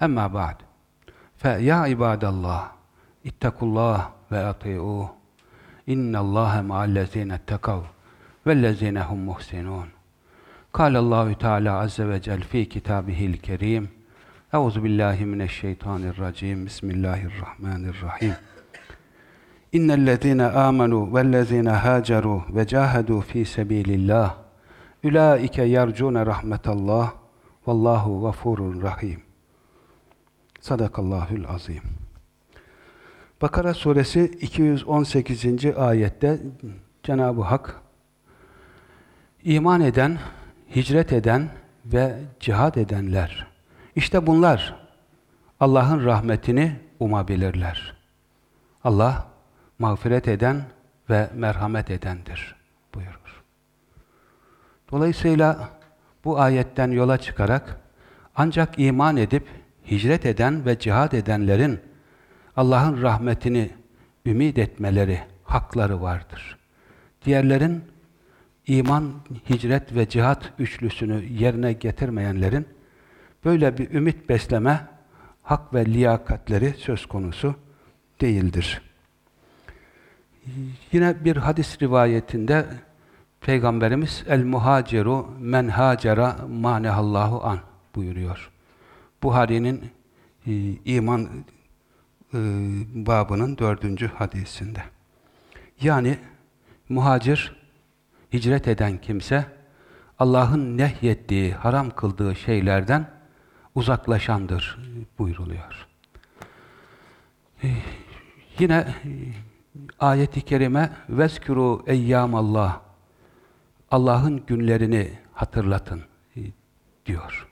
Emma ba'd. Fe ya ibadallah ittakullah ve ati'uh. İnnallâhe ma'allezîne ettekav vellezîne hum muhsinûn. Kâlellâhu Teâlâ azze ve cel fî kitâbihil kerîm. Euzu billahi mineşşeytanirracim. Bismillahirrahmanirrahim. İnnellezîne âmenû vellezîne hâcerû ve câhedû fî sebîlillah. Ulaike yercûne rahmetallah. Vallahu gafurur rahim. Sadakallahül azim. Bakara suresi 218. ayette Cenab-ı Hak iman eden, hicret eden ve cihad edenler işte bunlar Allah'ın rahmetini umabilirler. Allah mağfiret eden ve merhamet edendir buyurur. Dolayısıyla bu ayetten yola çıkarak ancak iman edip hicret eden ve cihad edenlerin Allah'ın rahmetini ümit etmeleri, hakları vardır. Diğerlerin iman, hicret ve cihat üçlüsünü yerine getirmeyenlerin böyle bir ümit besleme hak ve liyakatleri söz konusu değildir. Yine bir hadis rivayetinde Peygamberimiz el muhaciru men hacera manehallahu an buyuruyor. Buhari'nin e, iman e, babının dördüncü hadisinde. Yani muhacir, hicret eden kimse, Allah'ın nehyettiği, haram kıldığı şeylerden uzaklaşandır buyruluyor. E, yine e, ayeti kerime veskuru eyyamallah Allah'ın günlerini hatırlatın e, diyor.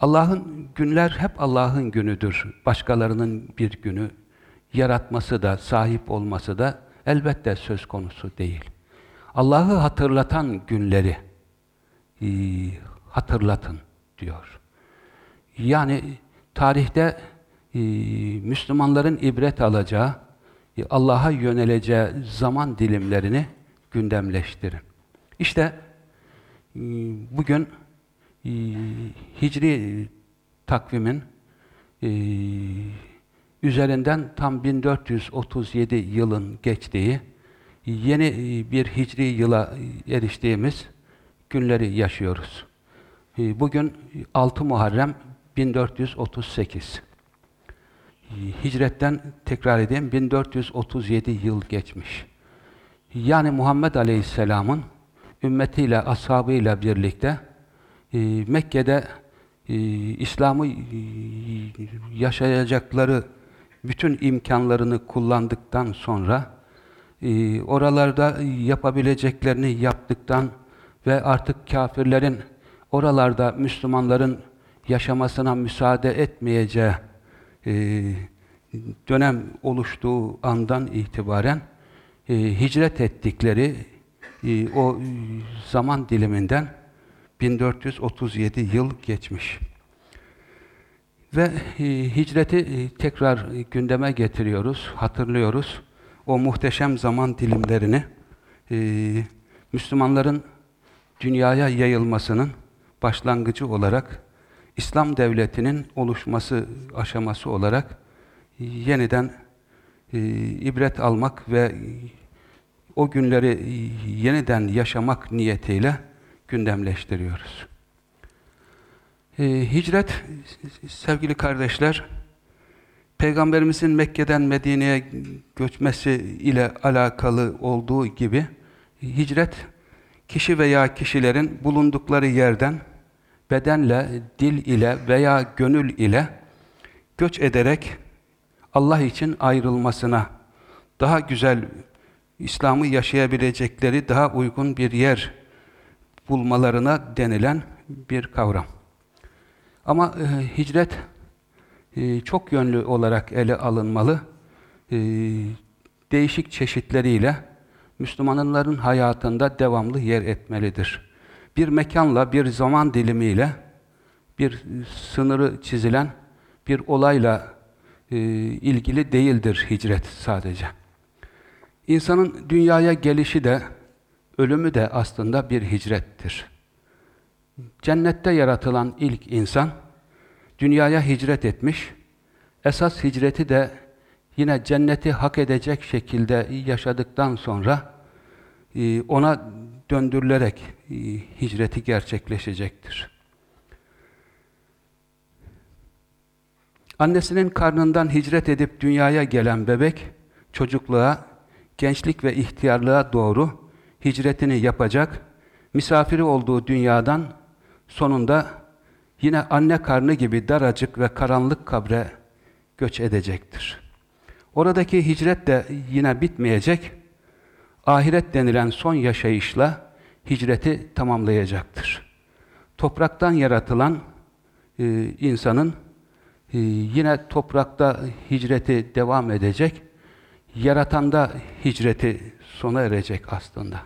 Allah'ın günler hep Allah'ın günüdür. Başkalarının bir günü yaratması da, sahip olması da elbette söz konusu değil. Allah'ı hatırlatan günleri e, hatırlatın diyor. Yani tarihte e, Müslümanların ibret alacağı, e, Allah'a yöneleceği zaman dilimlerini gündemleştirin. İşte e, bugün Hicri takvimin e, üzerinden tam 1437 yılın geçtiği, yeni e, bir Hicri yıla eriştiğimiz günleri yaşıyoruz. E, bugün 6 Muharrem 1438. E, hicretten tekrar edeyim 1437 yıl geçmiş. Yani Muhammed Aleyhisselam'ın ümmetiyle, ashabıyla birlikte e, Mekke'de e, İslam'ı e, yaşayacakları bütün imkanlarını kullandıktan sonra e, oralarda yapabileceklerini yaptıktan ve artık kafirlerin oralarda Müslümanların yaşamasına müsaade etmeyeceği e, dönem oluştuğu andan itibaren e, hicret ettikleri e, o zaman diliminden 1437 yıl geçmiş. Ve e, hicreti e, tekrar gündeme getiriyoruz, hatırlıyoruz. O muhteşem zaman dilimlerini e, Müslümanların dünyaya yayılmasının başlangıcı olarak İslam devletinin oluşması aşaması olarak yeniden ibret almak ve o günleri yeniden yaşamak niyetiyle gündemleştiriyoruz. Ee, hicret, sevgili kardeşler, Peygamberimizin Mekke'den Medine'ye göçmesi ile alakalı olduğu gibi, hicret, kişi veya kişilerin bulundukları yerden, bedenle, dil ile veya gönül ile göç ederek Allah için ayrılmasına, daha güzel İslam'ı yaşayabilecekleri daha uygun bir yer bulmalarına denilen bir kavram. Ama e, hicret e, çok yönlü olarak ele alınmalı. E, değişik çeşitleriyle Müslümanların hayatında devamlı yer etmelidir. Bir mekanla, bir zaman dilimiyle, bir sınırı çizilen bir olayla e, ilgili değildir hicret sadece. İnsanın dünyaya gelişi de, ölümü de aslında bir hicrettir. Cennette yaratılan ilk insan, dünyaya hicret etmiş, esas hicreti de yine cenneti hak edecek şekilde yaşadıktan sonra e, ona döndürülerek e, hicreti gerçekleşecektir. Annesinin karnından hicret edip dünyaya gelen bebek, çocukluğa, gençlik ve ihtiyarlığa doğru hicretini yapacak, misafiri olduğu dünyadan sonunda yine anne karnı gibi daracık ve karanlık kabre göç edecektir. Oradaki hicret de yine bitmeyecek, ahiret denilen son yaşayışla hicreti tamamlayacaktır. Topraktan yaratılan e, insanın e, yine toprakta hicreti devam edecek, yaratanda hicreti sona erecek aslında.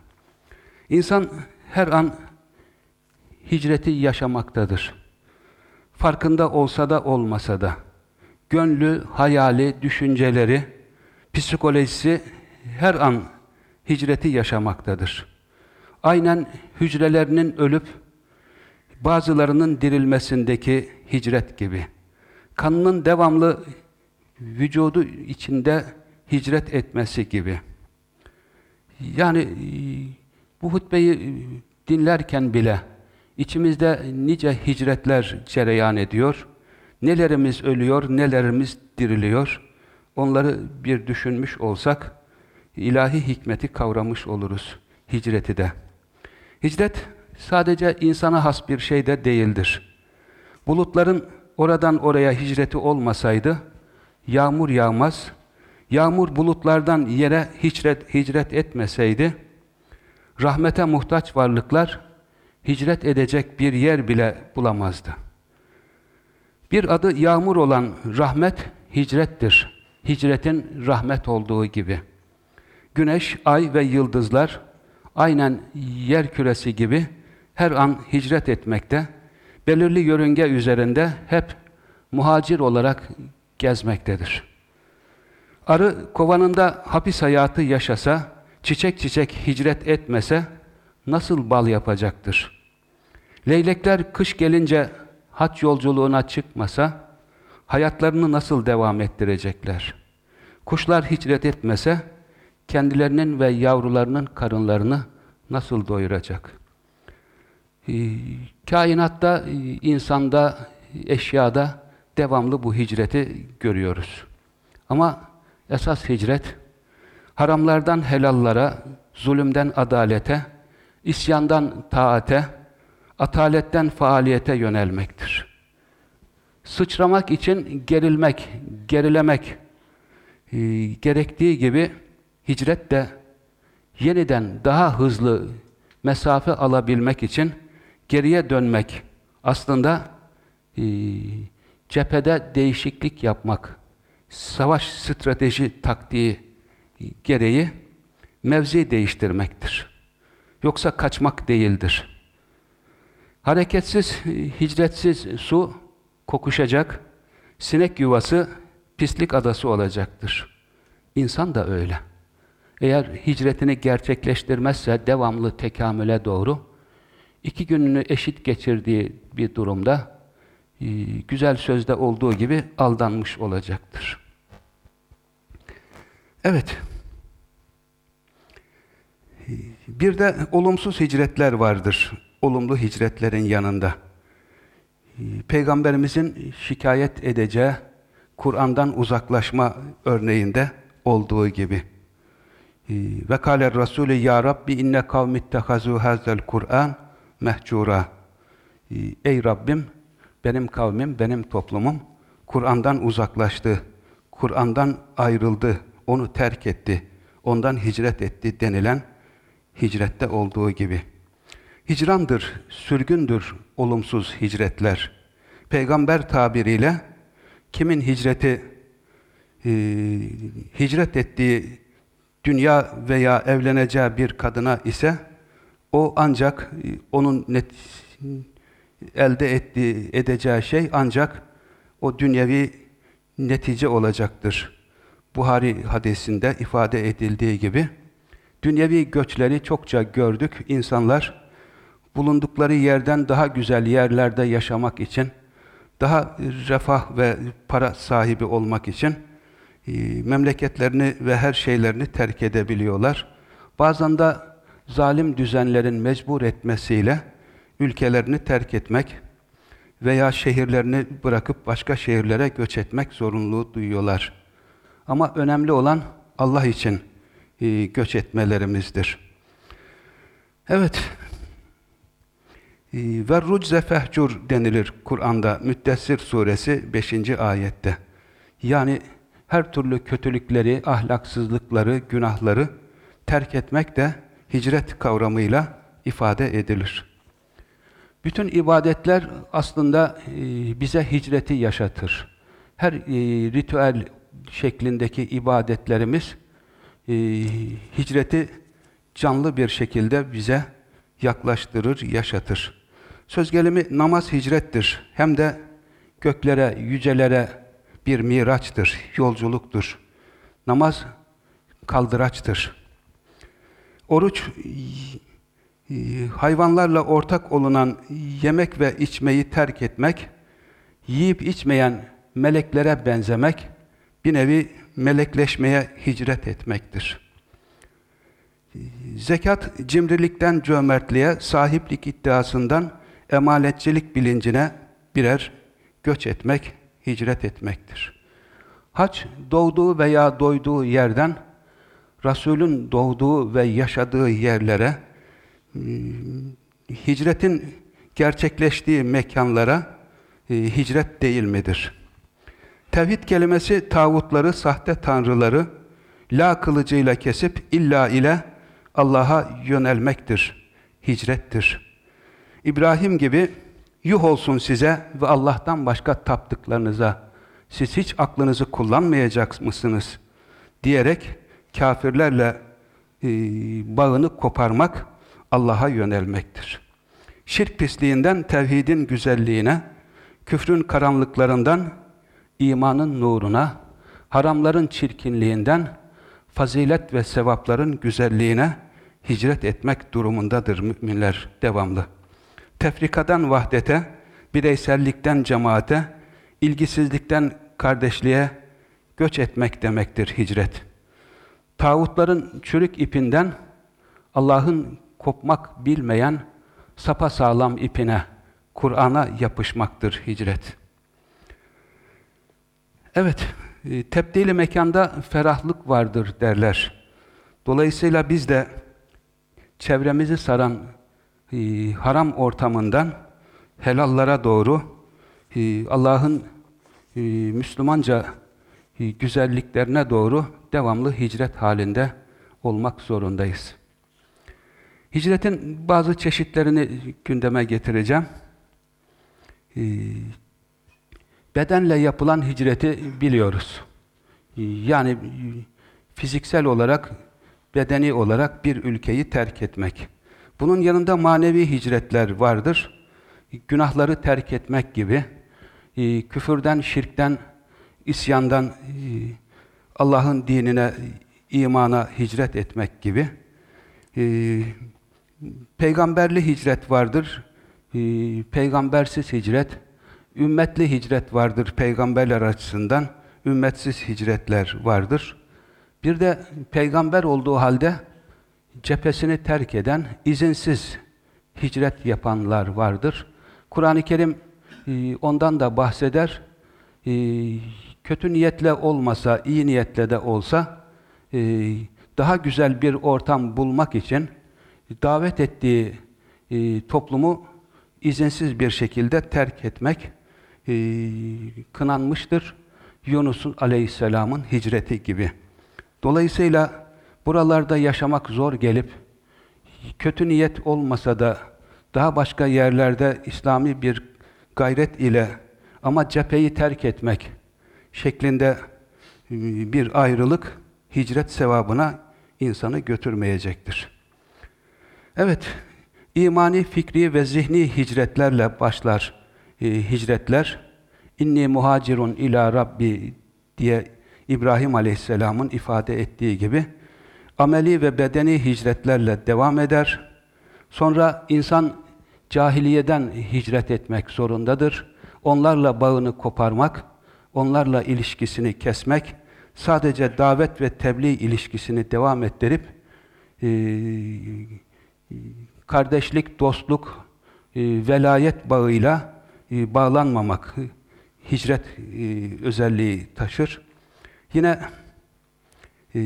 İnsan her an hicreti yaşamaktadır. Farkında olsa da olmasa da. Gönlü, hayali, düşünceleri, psikolojisi her an hicreti yaşamaktadır. Aynen hücrelerinin ölüp bazılarının dirilmesindeki hicret gibi. Kanının devamlı vücudu içinde hicret etmesi gibi. Yani bu hutbeyi dinlerken bile içimizde nice hicretler cereyan ediyor. Nelerimiz ölüyor, nelerimiz diriliyor. Onları bir düşünmüş olsak ilahi hikmeti kavramış oluruz hicreti de. Hicret sadece insana has bir şey de değildir. Bulutların oradan oraya hicreti olmasaydı yağmur yağmaz, yağmur bulutlardan yere hicret, hicret etmeseydi rahmete muhtaç varlıklar hicret edecek bir yer bile bulamazdı. Bir adı yağmur olan rahmet hicrettir. Hicretin rahmet olduğu gibi. Güneş, ay ve yıldızlar aynen yer küresi gibi her an hicret etmekte, belirli yörünge üzerinde hep muhacir olarak gezmektedir. Arı kovanında hapis hayatı yaşasa, çiçek çiçek hicret etmese nasıl bal yapacaktır? Leylekler kış gelince haç yolculuğuna çıkmasa hayatlarını nasıl devam ettirecekler? Kuşlar hicret etmese kendilerinin ve yavrularının karınlarını nasıl doyuracak? Ee, kainatta, insanda, eşyada devamlı bu hicreti görüyoruz. Ama esas hicret haramlardan helallara, zulümden adalete, isyandan taate, ataletten faaliyete yönelmektir. Sıçramak için gerilmek, gerilemek e, gerektiği gibi hicret de yeniden daha hızlı mesafe alabilmek için geriye dönmek aslında e, cephede değişiklik yapmak, savaş strateji taktiği gereği mevzi değiştirmektir. Yoksa kaçmak değildir. Hareketsiz, hicretsiz su kokuşacak, sinek yuvası pislik adası olacaktır. İnsan da öyle. Eğer hicretini gerçekleştirmezse devamlı tekamüle doğru, iki gününü eşit geçirdiği bir durumda, e, güzel sözde olduğu gibi aldanmış olacaktır. Evet. Bir de olumsuz hicretler vardır. Olumlu hicretlerin yanında. Peygamberimizin şikayet edeceği Kur'an'dan uzaklaşma örneğinde olduğu gibi. Ve kâle Resulü ya Rabbi inne kavmi ittehazu hazel Kur'an mehcura. Ey Rabbim benim kavmim, benim toplumum Kur'an'dan uzaklaştı. Kur'an'dan ayrıldı onu terk etti, ondan hicret etti denilen hicrette olduğu gibi. Hicrandır, sürgündür olumsuz hicretler. peygamber tabiriyle kimin hicreti e, hicret ettiği dünya veya evleneceği bir kadına ise o ancak e, onun net, elde ettiği edeceği şey ancak o dünyevi netice olacaktır. Buhari hadisinde ifade edildiği gibi dünyevi göçleri çokça gördük. İnsanlar bulundukları yerden daha güzel yerlerde yaşamak için, daha refah ve para sahibi olmak için e, memleketlerini ve her şeylerini terk edebiliyorlar. Bazen de zalim düzenlerin mecbur etmesiyle ülkelerini terk etmek veya şehirlerini bırakıp başka şehirlere göç etmek zorunluluğu duyuyorlar. Ama önemli olan Allah için e, göç etmelerimizdir. Evet, e, ve rucze fehcur denilir Kur'an'da Müddessir suresi 5. ayette. Yani her türlü kötülükleri, ahlaksızlıkları, günahları terk etmek de hicret kavramıyla ifade edilir. Bütün ibadetler aslında e, bize hicreti yaşatır. Her e, ritüel şeklindeki ibadetlerimiz e, hicreti canlı bir şekilde bize yaklaştırır, yaşatır. Söz gelimi namaz hicrettir. Hem de göklere, yücelere bir miraçtır, yolculuktur. Namaz kaldıraçtır. Oruç hayvanlarla ortak olunan yemek ve içmeyi terk etmek, yiyip içmeyen meleklere benzemek, bir nevi melekleşmeye hicret etmektir. Zekat, cimrilikten cömertliğe, sahiplik iddiasından emaletçilik bilincine birer göç etmek, hicret etmektir. Hac, doğduğu veya doyduğu yerden, Resulün doğduğu ve yaşadığı yerlere, hicretin gerçekleştiği mekanlara e, hicret değil midir? Tevhid kelimesi tağutları, sahte tanrıları la kılıcıyla kesip illa ile Allah'a yönelmektir, hicrettir. İbrahim gibi yuh olsun size ve Allah'tan başka taptıklarınıza siz hiç aklınızı kullanmayacak mısınız? diyerek kafirlerle e, bağını koparmak, Allah'a yönelmektir. Şirk pisliğinden tevhidin güzelliğine, küfrün karanlıklarından imanın nuruna, haramların çirkinliğinden fazilet ve sevapların güzelliğine hicret etmek durumundadır müminler devamlı. Tefrikadan vahdete, bireysellikten cemaate, ilgisizlikten kardeşliğe göç etmek demektir hicret. Tağutların çürük ipinden Allah'ın kopmak bilmeyen sapa sağlam ipine, Kur'an'a yapışmaktır hicret. Evet, e, tebdili mekanda ferahlık vardır derler. Dolayısıyla biz de çevremizi saran e, haram ortamından helallara doğru e, Allah'ın Müslümanca güzelliklerine doğru devamlı hicret halinde olmak zorundayız. Hicretin bazı çeşitlerini gündeme getireceğim. Bedenle yapılan hicreti biliyoruz. Ee, yani fiziksel olarak, bedeni olarak bir ülkeyi terk etmek. Bunun yanında manevi hicretler vardır. Günahları terk etmek gibi, ee, küfürden, şirkten, isyandan, Allah'ın dinine, imana hicret etmek gibi peygamberli hicret vardır, e, peygambersiz hicret, ümmetli hicret vardır peygamberler açısından, ümmetsiz hicretler vardır. Bir de peygamber olduğu halde cephesini terk eden, izinsiz hicret yapanlar vardır. Kur'an-ı Kerim e, ondan da bahseder. E, kötü niyetle olmasa, iyi niyetle de olsa daha güzel bir ortam bulmak için davet ettiği e, toplumu izinsiz bir şekilde terk etmek e, kınanmıştır. Yunus'un aleyhisselamın hicreti gibi. Dolayısıyla buralarda yaşamak zor gelip kötü niyet olmasa da daha başka yerlerde İslami bir gayret ile Ama cepheyi terk etmek şeklinde e, bir ayrılık hicret sevabına insanı götürmeyecektir. Evet, imani, fikri ve zihni hicretlerle başlar e, hicretler. İnni muhacirun ila Rabbi diye İbrahim Aleyhisselam'ın ifade ettiği gibi ameli ve bedeni hicretlerle devam eder. Sonra insan cahiliyeden hicret etmek zorundadır. Onlarla bağını koparmak, onlarla ilişkisini kesmek, sadece davet ve tebliğ ilişkisini devam ettirip e, kardeşlik, dostluk, e, velayet bağıyla bağlanmamak hicret e, özelliği taşır. Yine e,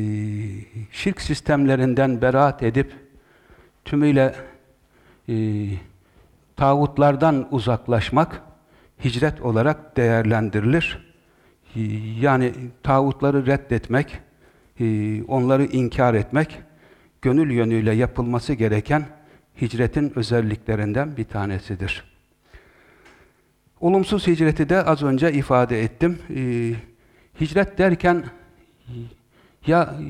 şirk sistemlerinden beraat edip tümüyle e, tağutlardan uzaklaşmak hicret olarak değerlendirilir. E, yani tağutları reddetmek, e, onları inkar etmek, gönül yönüyle yapılması gereken hicretin özelliklerinden bir tanesidir. Olumsuz hicreti de az önce ifade ettim. E, hicret derken ya e,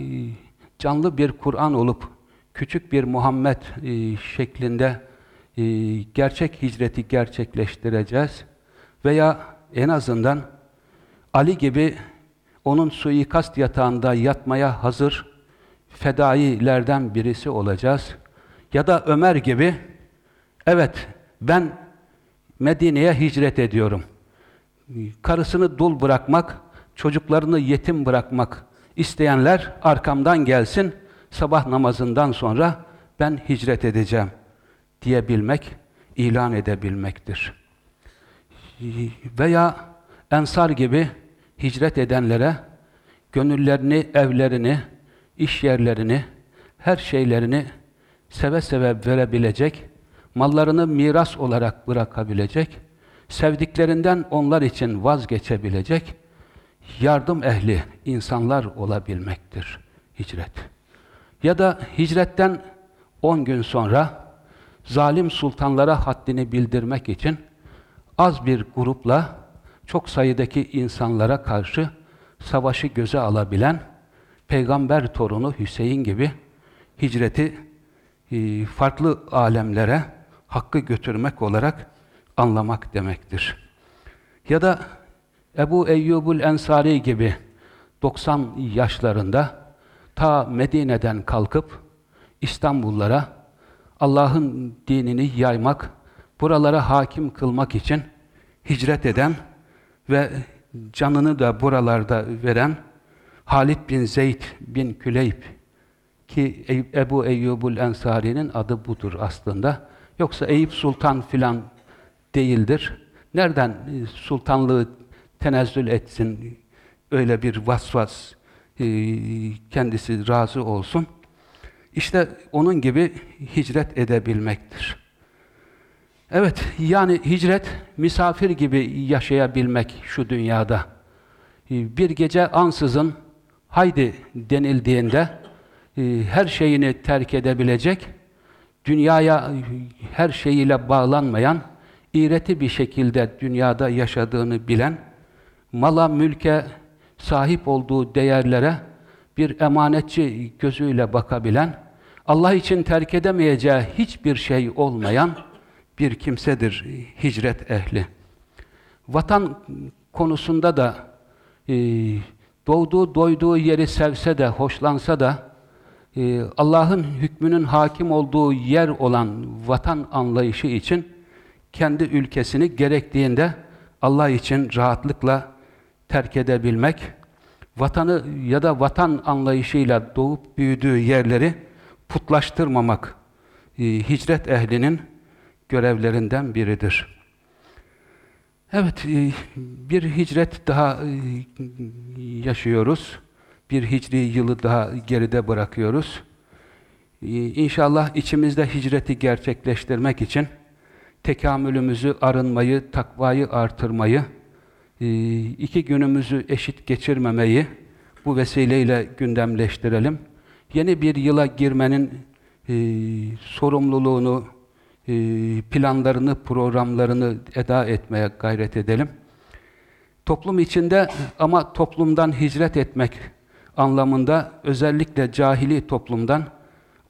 canlı bir Kur'an olup küçük bir Muhammed e, şeklinde e, gerçek hicreti gerçekleştireceğiz veya en azından Ali gibi onun suikast yatağında yatmaya hazır fedailerden birisi olacağız. Ya da Ömer gibi evet ben Medine'ye hicret ediyorum. Karısını dul bırakmak, çocuklarını yetim bırakmak isteyenler arkamdan gelsin, sabah namazından sonra ben hicret edeceğim diyebilmek, ilan edebilmektir. Veya Ensar gibi hicret edenlere gönüllerini, evlerini, iş yerlerini, her şeylerini seve seve verebilecek, mallarını miras olarak bırakabilecek, sevdiklerinden onlar için vazgeçebilecek, yardım ehli insanlar olabilmektir hicret. Ya da hicretten 10 gün sonra zalim sultanlara haddini bildirmek için az bir grupla çok sayıdaki insanlara karşı savaşı göze alabilen peygamber torunu Hüseyin gibi hicreti e, farklı alemlere hakkı götürmek olarak anlamak demektir. Ya da Ebu Eyyubul Ensari gibi 90 yaşlarında ta Medine'den kalkıp İstanbullara Allah'ın dinini yaymak, buralara hakim kılmak için hicret eden ve canını da buralarda veren Halid bin Zeyd bin Küleyb ki Ebu Eyyubul Ensari'nin adı budur aslında. Yoksa Eyüp Sultan filan değildir. Nereden e, sultanlığı tenezzül etsin, öyle bir vasvas e, kendisi razı olsun. İşte onun gibi hicret edebilmektir. Evet, yani hicret misafir gibi yaşayabilmek şu dünyada. E, bir gece ansızın haydi denildiğinde her şeyini terk edebilecek, dünyaya her şeyiyle bağlanmayan, iğreti bir şekilde dünyada yaşadığını bilen, mala, mülke sahip olduğu değerlere bir emanetçi gözüyle bakabilen, Allah için terk edemeyeceği hiçbir şey olmayan bir kimsedir hicret ehli. Vatan konusunda da e, doğduğu, doyduğu yeri sevse de, hoşlansa da Allah'ın hükmünün hakim olduğu yer olan vatan anlayışı için kendi ülkesini gerektiğinde Allah için rahatlıkla terk edebilmek, vatanı ya da vatan anlayışıyla doğup büyüdüğü yerleri putlaştırmamak e, hicret ehlinin görevlerinden biridir. Evet, e, bir hicret daha e, yaşıyoruz. Bir hicri yılı daha geride bırakıyoruz. E, inşallah içimizde hicreti gerçekleştirmek için tekamülümüzü, arınmayı, takvayı artırmayı, ee, iki günümüzü eşit geçirmemeyi bu vesileyle gündemleştirelim. Yeni bir yıla girmenin e, sorumluluğunu, planlarını, programlarını eda etmeye gayret edelim. Toplum içinde ama toplumdan hicret etmek anlamında özellikle cahili toplumdan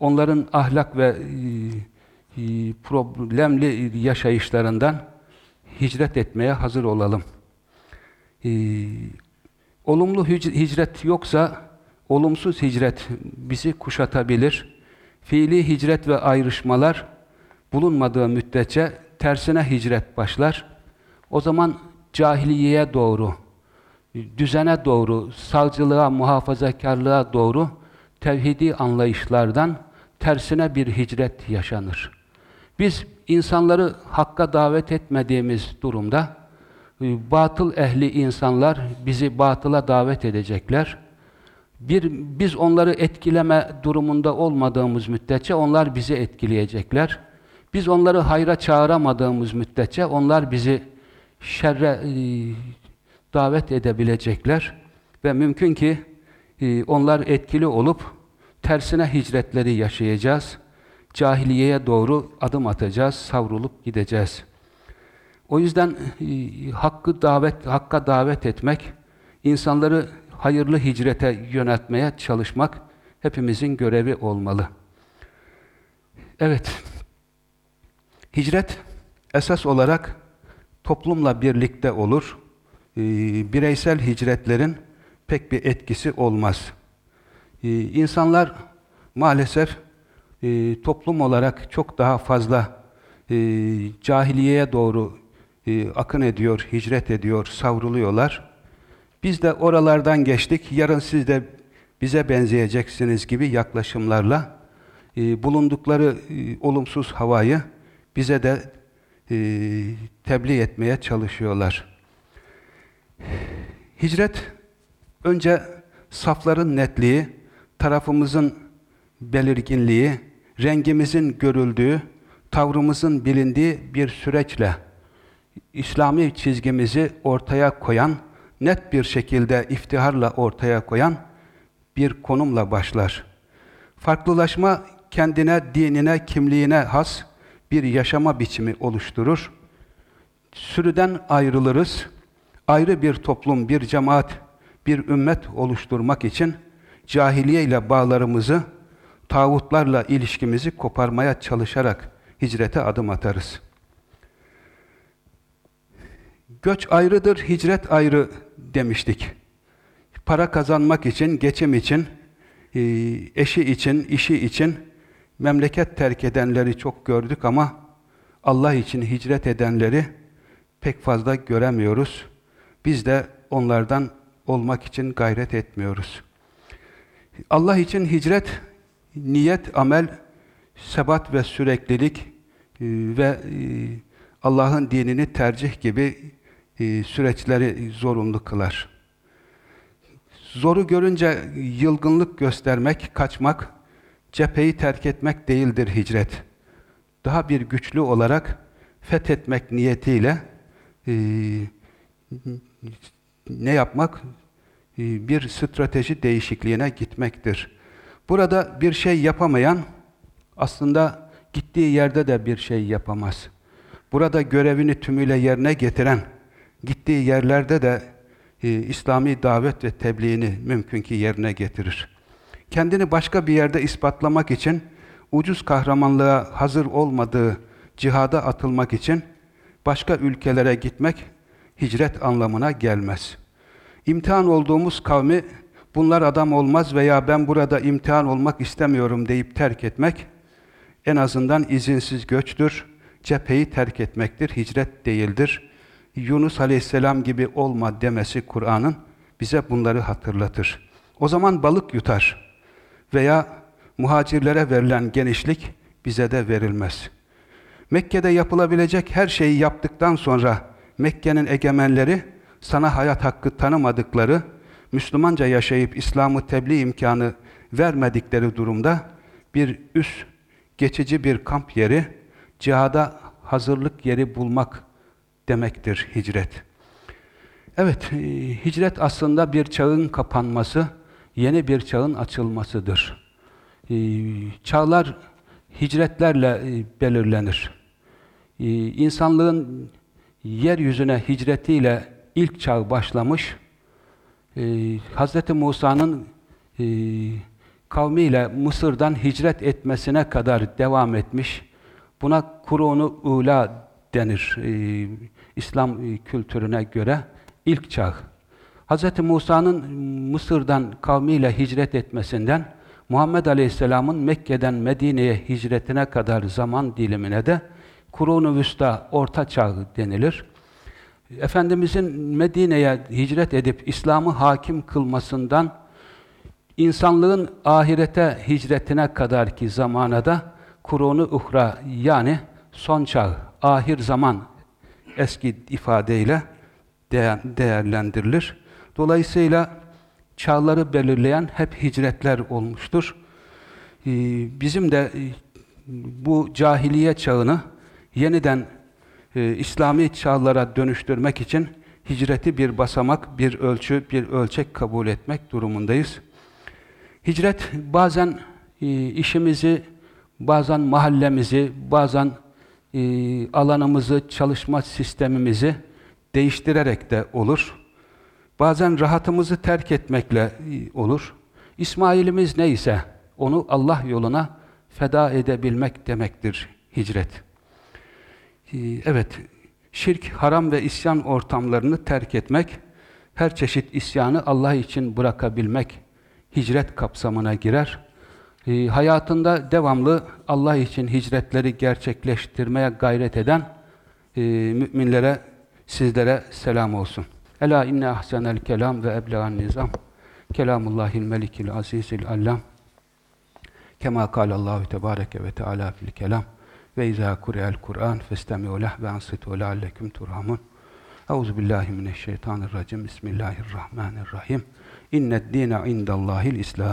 onların ahlak ve e, e, problemli yaşayışlarından hicret etmeye hazır olalım. E, olumlu hicret yoksa olumsuz hicret bizi kuşatabilir. Fiili hicret ve ayrışmalar bulunmadığı müddetçe tersine hicret başlar. O zaman cahiliyeye doğru, düzene doğru, savcılığa, muhafazakarlığa doğru tevhidi anlayışlardan tersine bir hicret yaşanır. Biz insanları hakka davet etmediğimiz durumda e, batıl ehli insanlar bizi batıla davet edecekler. Bir, biz onları etkileme durumunda olmadığımız müddetçe onlar bizi etkileyecekler. Biz onları hayra çağıramadığımız müddetçe onlar bizi şerre e, davet edebilecekler ve mümkün ki e, onlar etkili olup tersine hicretleri yaşayacağız. Cahiliyeye doğru adım atacağız, savrulup gideceğiz. O yüzden e, hakkı davet, hakka davet etmek, insanları hayırlı hicrete yöneltmeye çalışmak hepimizin görevi olmalı. Evet, hicret esas olarak toplumla birlikte olur. E, bireysel hicretlerin pek bir etkisi olmaz. E, insanlar maalesef e, toplum olarak çok daha fazla e, cahiliyeye doğru e, akın ediyor, hicret ediyor, savruluyorlar. Biz de oralardan geçtik, yarın siz de bize benzeyeceksiniz gibi yaklaşımlarla e, bulundukları olumsuz havayı bize de tebliğ etmeye çalışıyorlar. Hicret, önce safların netliği, tarafımızın belirginliği, rengimizin görüldüğü, tavrımızın bilindiği bir süreçle İslami çizgimizi ortaya koyan, net bir şekilde iftiharla ortaya koyan bir konumla başlar. Farklılaşma kendine, dinine, kimliğine has bir yaşama biçimi oluşturur. Sürüden ayrılırız. Ayrı bir toplum, bir cemaat, bir ümmet oluşturmak için cahiliye ile bağlarımızı, tağutlarla ilişkimizi koparmaya çalışarak hicrete adım atarız. Göç ayrıdır, hicret ayrı demiştik. Para kazanmak için, geçim için, e, eşi için, işi için memleket terk edenleri çok gördük ama Allah için hicret edenleri pek fazla göremiyoruz. Biz de onlardan olmak için gayret etmiyoruz. Allah için hicret, niyet, amel, sebat ve süreklilik e, ve e, Allah'ın dinini tercih gibi e, süreçleri zorunlu kılar. Zoru görünce yılgınlık göstermek, kaçmak, cepheyi terk etmek değildir hicret. Daha bir güçlü olarak fethetmek niyetiyle ne yapmak? E, bir strateji değişikliğine gitmektir. Burada bir şey yapamayan aslında gittiği yerde de bir şey yapamaz. Burada görevini tümüyle yerine getiren, gittiği yerlerde de e, İslami davet ve tebliğini mümkün ki yerine getirir. Kendini başka bir yerde ispatlamak için, ucuz kahramanlığa hazır olmadığı cihada atılmak için başka ülkelere gitmek hicret anlamına gelmez. İmtihan olduğumuz kavmi bunlar adam olmaz veya ben burada imtihan olmak istemiyorum deyip terk etmek en azından izinsiz göçtür, cepheyi terk etmektir, hicret değildir. Yunus aleyhisselam gibi olma demesi Kur'an'ın bize bunları hatırlatır. O zaman balık yutar veya muhacirlere verilen genişlik bize de verilmez. Mekke'de yapılabilecek her şeyi yaptıktan sonra Mekke'nin egemenleri sana hayat hakkı tanımadıkları, Müslümanca yaşayıp İslam'ı tebliğ imkanı vermedikleri durumda bir üst, geçici bir kamp yeri, cihada hazırlık yeri bulmak demektir hicret. Evet, e, hicret aslında bir çağın kapanması, yeni bir çağın açılmasıdır. E, çağlar hicretlerle e, belirlenir. İnsanlığın yeryüzüne hicretiyle ilk çağ başlamış. Ee, Hz. Musa'nın e, kavmiyle Mısır'dan hicret etmesine kadar devam etmiş. Buna Kur'un-u Ula denir e, İslam e, kültürüne göre ilk çağ. Hz. Musa'nın Mısır'dan kavmiyle hicret etmesinden Muhammed Aleyhisselam'ın Mekke'den Medine'ye hicretine kadar zaman dilimine de Kurun-u Vüsta Orta Çağ denilir. Efendimizin Medine'ye hicret edip İslam'ı hakim kılmasından insanlığın ahirete hicretine kadarki zamana da Kurun-u Uhra yani son çağ, ahir zaman eski ifadeyle değerlendirilir. Dolayısıyla çağları belirleyen hep hicretler olmuştur. Ee, bizim de e, bu cahiliye çağını yeniden e, İslami çağlara dönüştürmek için hicreti bir basamak, bir ölçü, bir ölçek kabul etmek durumundayız. Hicret bazen e, işimizi, bazen mahallemizi, bazen alanımızı, çalışma sistemimizi değiştirerek de olur. Bazen rahatımızı terk etmekle e, olur. İsmail'imiz neyse onu Allah yoluna feda edebilmek demektir hicret. E, evet, şirk, haram ve isyan ortamlarını terk etmek, her çeşit isyanı Allah için bırakabilmek hicret kapsamına girer. E, hayatında devamlı Allah için hicretleri gerçekleştirmeye gayret eden müminlere, sizlere selam olsun. Ela inne ahsenel kelam ve eblegan nizam. Kelamullahil melikil azizil allam. Kema kâlallahu tebâreke ve teâlâ fil kelam. Ve izâ kure'el Kur'an festemi'u leh ve ansitu leallekum turhamun. Euzu billahi mineşşeytanirracim. Bismillahirrahmanirrahim. İnned dîne indallâhil İslam.